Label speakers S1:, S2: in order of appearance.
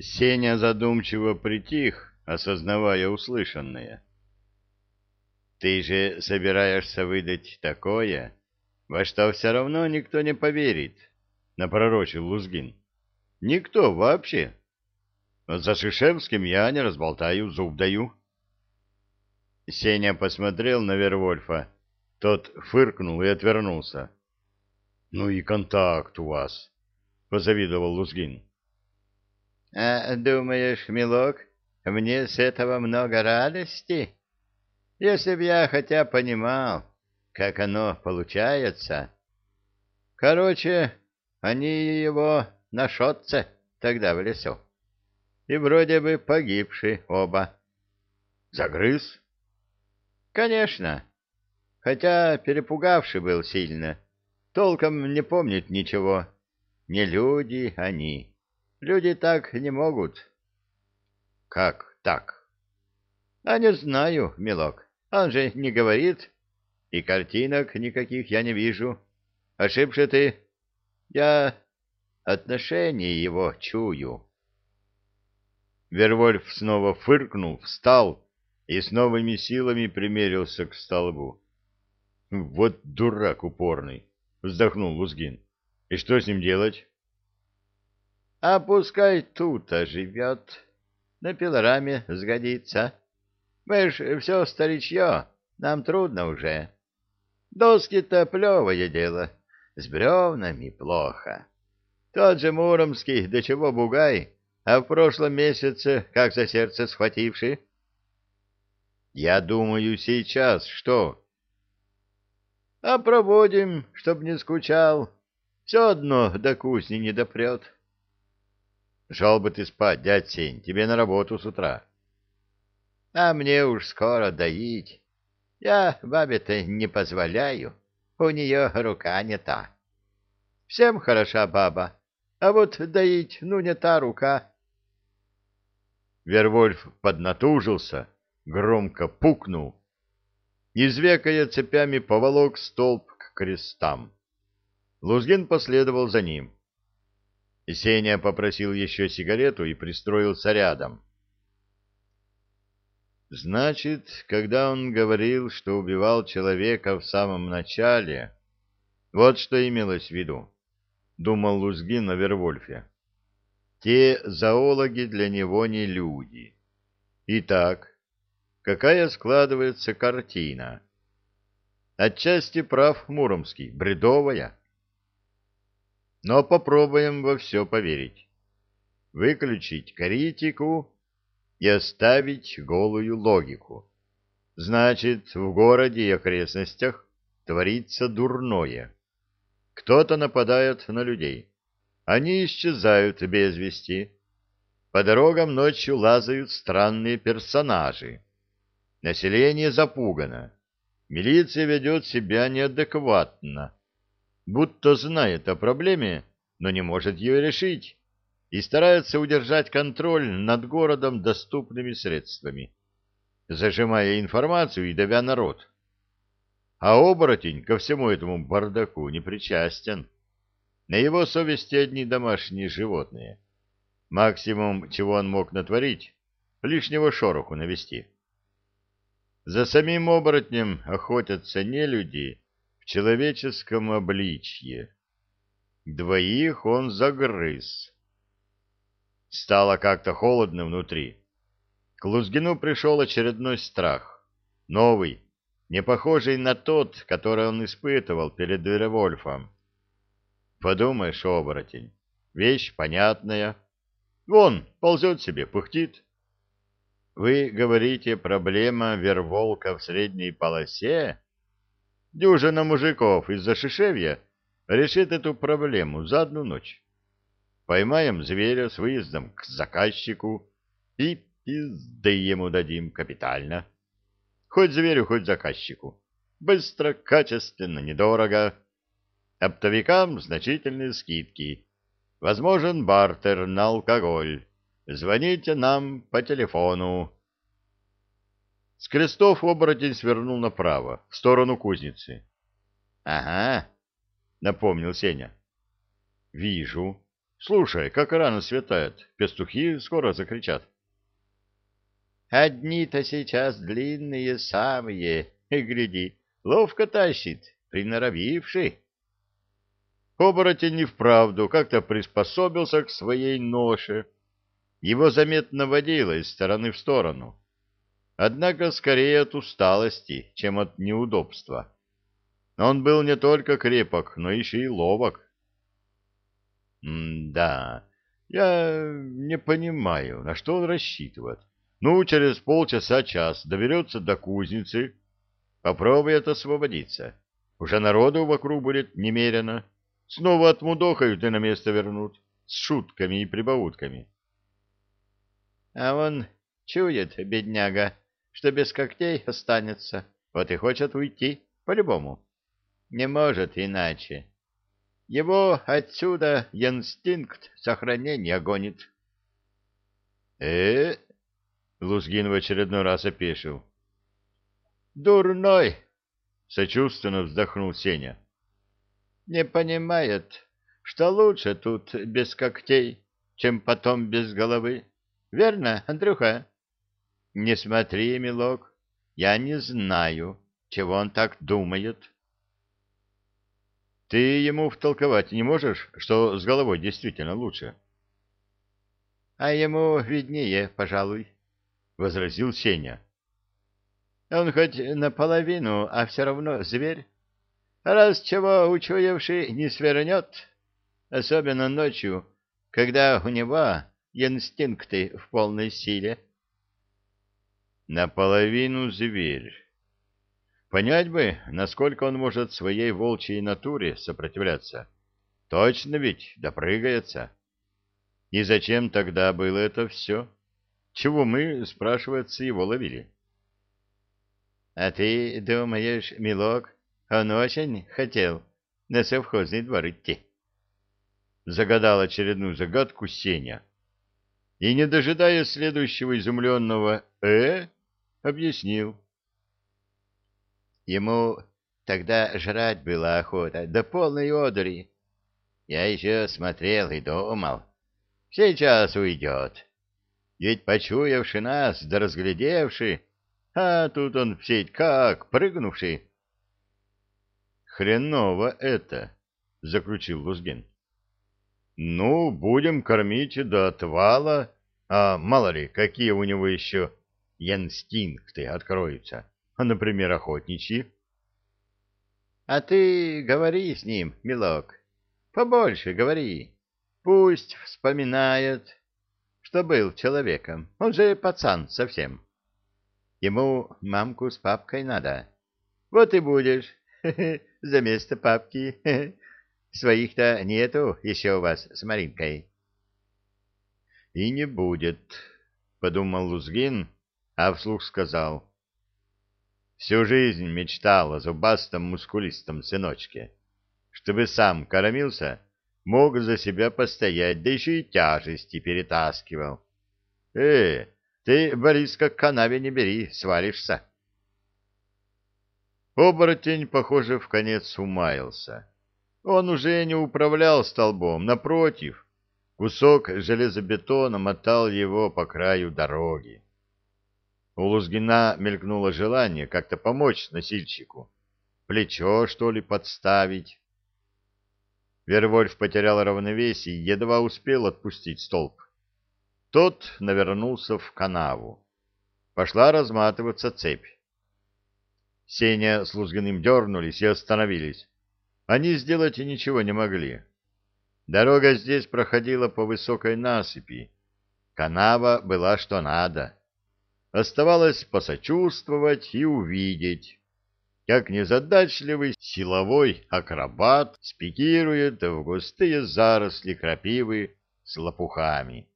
S1: Сеня задумчиво притих, осознавая услышанное. «Ты же собираешься выдать такое, во что все равно никто не поверит», — напророчил Лузгин. «Никто вообще. За Шишевским я не разболтаю, зуб даю». Сеня посмотрел на Вервольфа. Тот фыркнул и отвернулся. «Ну и контакт у вас», — позавидовал Лузгин.
S2: А думаешь, милок, мне с этого много радости? Если б я хотя понимал, как оно получается. Короче, они его на шотце тогда в лесу. И вроде бы погибшие оба.
S1: Загрыз?
S2: Конечно. Хотя перепугавший был сильно. Толком не помнит ничего. Не люди они. Люди так не могут.
S1: Как так?
S2: А не знаю, милок. Он же не говорит. И картинок никаких я не вижу. Ошибся ты. Я отношение его чую.
S1: Вервольф снова фыркнул, встал и с новыми силами примерился к столбу. Вот дурак упорный, вздохнул Лузгин. И что с ним делать?
S2: А пускай тут оживет. На пилораме сгодится. Мы ж все старичье, нам трудно уже. Доски-то плевое дело, с бревнами плохо. Тот же Муромский, до чего бугай, а в прошлом месяце как за сердце схвативший.
S1: Я думаю, сейчас что?
S2: А проводим, чтоб не скучал. Все одно до кузни не допрет.
S1: Шел бы ты спать, дядь Сень, тебе на работу с утра.
S2: А мне уж скоро доить. Я бабе-то не позволяю, у нее рука не та. Всем хороша баба, а вот доить, ну, не та рука.
S1: Вервольф поднатужился, громко пукнул, извекая цепями поволок столб к крестам. Лузгин последовал за ним. Сеня попросил еще сигарету и пристроился рядом. Значит, когда он говорил, что убивал человека в самом начале, вот что имелось в виду, думал Лузгин о Вервольфе. Те зоологи для него не люди. Итак, какая складывается картина? Отчасти прав Муромский, бредовая. Но попробуем во все поверить. Выключить критику и оставить голую логику. Значит, в городе и окрестностях творится дурное. Кто-то нападает на людей. Они исчезают без вести. По дорогам ночью лазают странные персонажи. Население запугано. Милиция ведет себя неадекватно будто знает о проблеме, но не может ее решить, и старается удержать контроль над городом доступными средствами, зажимая информацию и давя народ. А оборотень ко всему этому бардаку не причастен. На его совести одни домашние животные. Максимум, чего он мог натворить, лишнего шороху навести. За самим оборотнем охотятся не люди, в человеческом обличье. Двоих он загрыз. Стало как-то холодно внутри. К Лузгину пришел очередной страх. Новый, не похожий на тот, который он испытывал перед Веревольфом. Подумаешь, оборотень, вещь понятная. Вон, ползет себе, пыхтит. Вы говорите, проблема Верволка в средней полосе? Дюжина мужиков из-за Шишевья решит эту проблему за одну ночь. Поймаем зверя с выездом к заказчику и пизды ему дадим капитально. Хоть зверю, хоть заказчику. Быстро, качественно, недорого. Оптовикам значительные скидки. Возможен бартер на алкоголь. Звоните нам по телефону с крестов оборотень свернул направо, в сторону кузницы. — Ага, — напомнил Сеня. — Вижу. Слушай, как рано светает, пестухи скоро закричат.
S2: Одни-то сейчас длинные самые, гляди, ловко тащит, приноровивший.
S1: Оборотень не вправду как-то приспособился к своей ноше. Его заметно водило из стороны в сторону. Однако скорее от усталости, чем от неудобства. Он был не только крепок, но еще и ловок.
S2: да, я не понимаю, на что он рассчитывает. Ну, через полчаса-час доберется до кузницы, попробует освободиться. Уже народу вокруг будет немерено. Снова отмудохают и на место вернут, с шутками и прибаутками. А он чует, бедняга, что без когтей останется, вот и хочет уйти, по-любому. Не может иначе. Его отсюда инстинкт сохранения гонит.
S1: э Лузгин в очередной раз опешил.
S2: «Дурной!»
S1: — сочувственно вздохнул Сеня.
S2: «Не понимает, что лучше тут без когтей, чем потом без головы. Верно, Андрюха?» «Не смотри, милок, я не знаю, чего он так думает».
S1: «Ты ему втолковать не можешь, что с головой действительно лучше?»
S2: «А ему виднее, пожалуй», — возразил Сеня. «Он хоть наполовину, а все равно зверь. Раз чего учуявший не свернет, особенно ночью, когда у него инстинкты в полной силе».
S1: Наполовину зверь. Понять бы, насколько он может своей волчьей натуре сопротивляться. Точно ведь допрыгается. И зачем тогда было это все? Чего мы, спрашивается, его ловили?
S2: — А ты думаешь, милок, он очень хотел на совхозный двор идти?
S1: Загадал очередную загадку Сеня. И, не дожидаясь следующего изумленного «э», объяснил.
S2: Ему тогда жрать было охота, до полной одури. Я еще смотрел и думал, сейчас уйдет. Ведь почуявши нас, да разглядевши, а тут он в сеть как, прыгнувший.
S1: Хреново это, — заключил Лузгин. Ну, будем кормить до отвала, а мало ли, какие у него еще инстинкты откроются, а, например, охотничьи.
S2: — А ты говори с ним, милок, побольше говори. Пусть вспоминает, что был человеком. Он же пацан совсем. Ему мамку с папкой надо. Вот и будешь за место папки. Своих-то нету еще у вас с Маринкой.
S1: — И не будет, — подумал Лузгин, — а вслух сказал. Всю жизнь мечтал о зубастом мускулистом сыночке, чтобы сам кормился, мог за себя постоять, да еще и тяжести перетаскивал. Э, ты, Борис, как канаве не бери, свалишься. Оборотень, похоже, в конец умаялся. Он уже не управлял столбом, напротив, кусок железобетона мотал его по краю дороги. У Лузгина мелькнуло желание как-то помочь носильщику. Плечо, что ли, подставить? Вервольф потерял равновесие и едва успел отпустить столб. Тот навернулся в канаву. Пошла разматываться цепь. Сеня с Лузгиным дернулись и остановились. Они сделать ничего не могли. Дорога здесь проходила по высокой насыпи. Канава была что надо. Оставалось посочувствовать и увидеть, как незадачливый силовой акробат спикирует в густые заросли крапивы с лопухами.